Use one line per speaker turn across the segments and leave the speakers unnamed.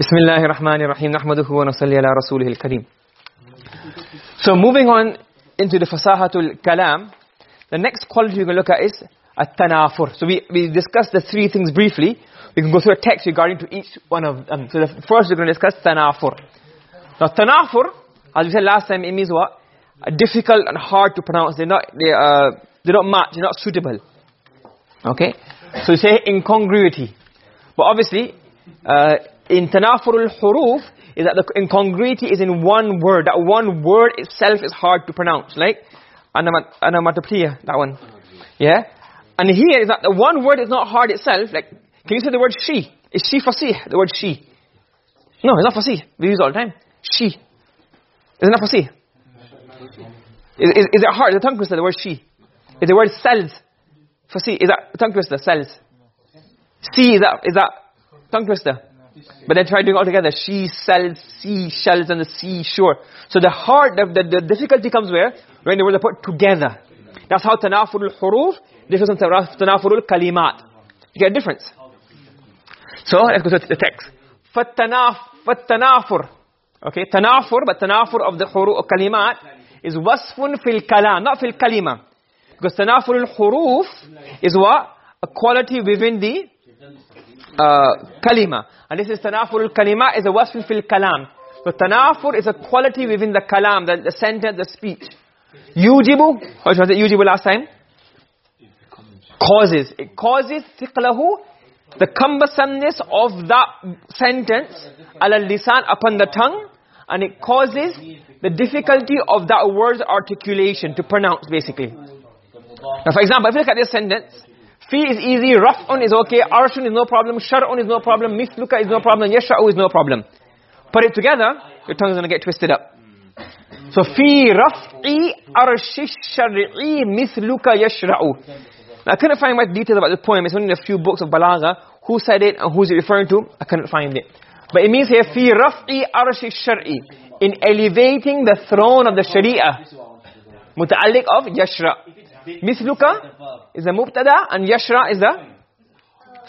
Bismillahir Rahmanir Rahim nahmaduhu wa nusalli ala rasulihil kareem. So moving on into the fasahatul kalam, the next quality we're going to look at is at-tanafur. So we we discussed the three things briefly. We can go through a text regarding to each one of them. So the first we're going to discuss tanafur. Now tanafur, as we said last time, it means what? difficult and hard to pronounce. They're not they uh they don't match, they're not suitable. Okay? So you say incongruity. But obviously uh in tanafurul huruf is that the incongruity is in one word. That one word itself is hard to pronounce like anamatoplia that one. Yeah? And here is that the one word is not hard itself. Like can you say the word she? Is she fasih? The word she. No it's not fasih. We use all the time. She. Is it not fasih? Is, is, is it hard? The tongue twister the word she? Is the word cells fasih is that tongue twister cells see is that is that tongue twister but then try doing all together. She sells sea shells and the seashore. So the hard the, the, the difficulty comes where? When the words are put together. That's how tanafurul huruf differs from tanafurul kalimat. You get a difference. So let's go to the text. Fatanaf fatanafur. Okay tanafur but tanafur of the huruf kalimat is wasfun fil kalam not fil kalima. Because tanafurul huruf is what? A quality within the uh, kalima. And this is tanafur al-kalima is a wasf fil kalam. So tanafur is a quality within the kalam the, the sentence the speech. Yujibu what was it yujibu last time? Causes. It causes thiqlahu the cumbersomeness of that sentence ala lisan upon the tongue and it causes the difficulty of that word's articulation to pronounce basically. Now for example if you look at this sentence fi is easy raf'un is okay arshun is no problem shar'un is no problem misluka is no problem yasha'u is no problem put it together your tongue is going to get twisted up so fi raf'i arshi shar'i mithluka yashra'u now, I couldn't find much details about the poem. It's only in a few books of Balagha. Who said it and who's it referring to? I couldn't find it. But it means here, fi raf'i arshi shar'i. In elevating the throne of the Sharia. Muta'alliq of yashra. Mithluka is the mubtada and yashra is the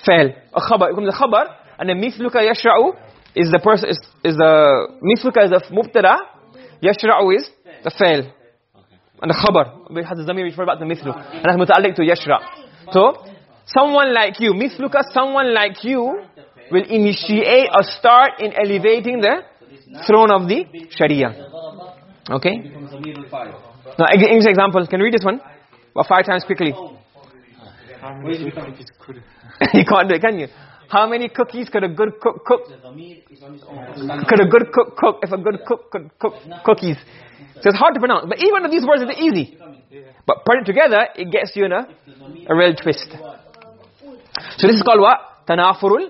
fail. A khabar. It comes the khabar and then mithluka yashra'u is the person is, is the mithluka is the mubtada. Yashra'u is the fail and the khabar we had the zamir refer back to mithlu and that's muta'alliq to yashra so someone like you mithluka someone like you will initiate or start in elevating the throne of the sharia. Okay? Now English example. Can you read this one about five times quickly you can't do it can you how many cookies could a good cook cook could a good cook cook if a good cook could cook cookies so it's hard to pronounce. But even of these words are easy. But put it together, it gets you in a, a real twist. So this is called what? Tanafurul.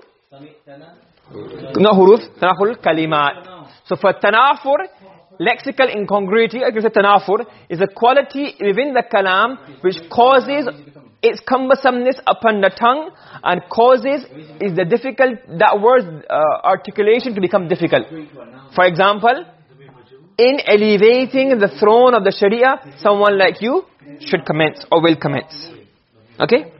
No huruf. Tanafurul kalimat. So for tanafur, lexical incongruity, I said, tanafur, is a quality within the kalam which causes its cumbersomeness upon the tongue and causes is the difficult, that word's uh, articulation to become difficult. For example, in elevating the throne of the sharia someone like you should commence or will commence okay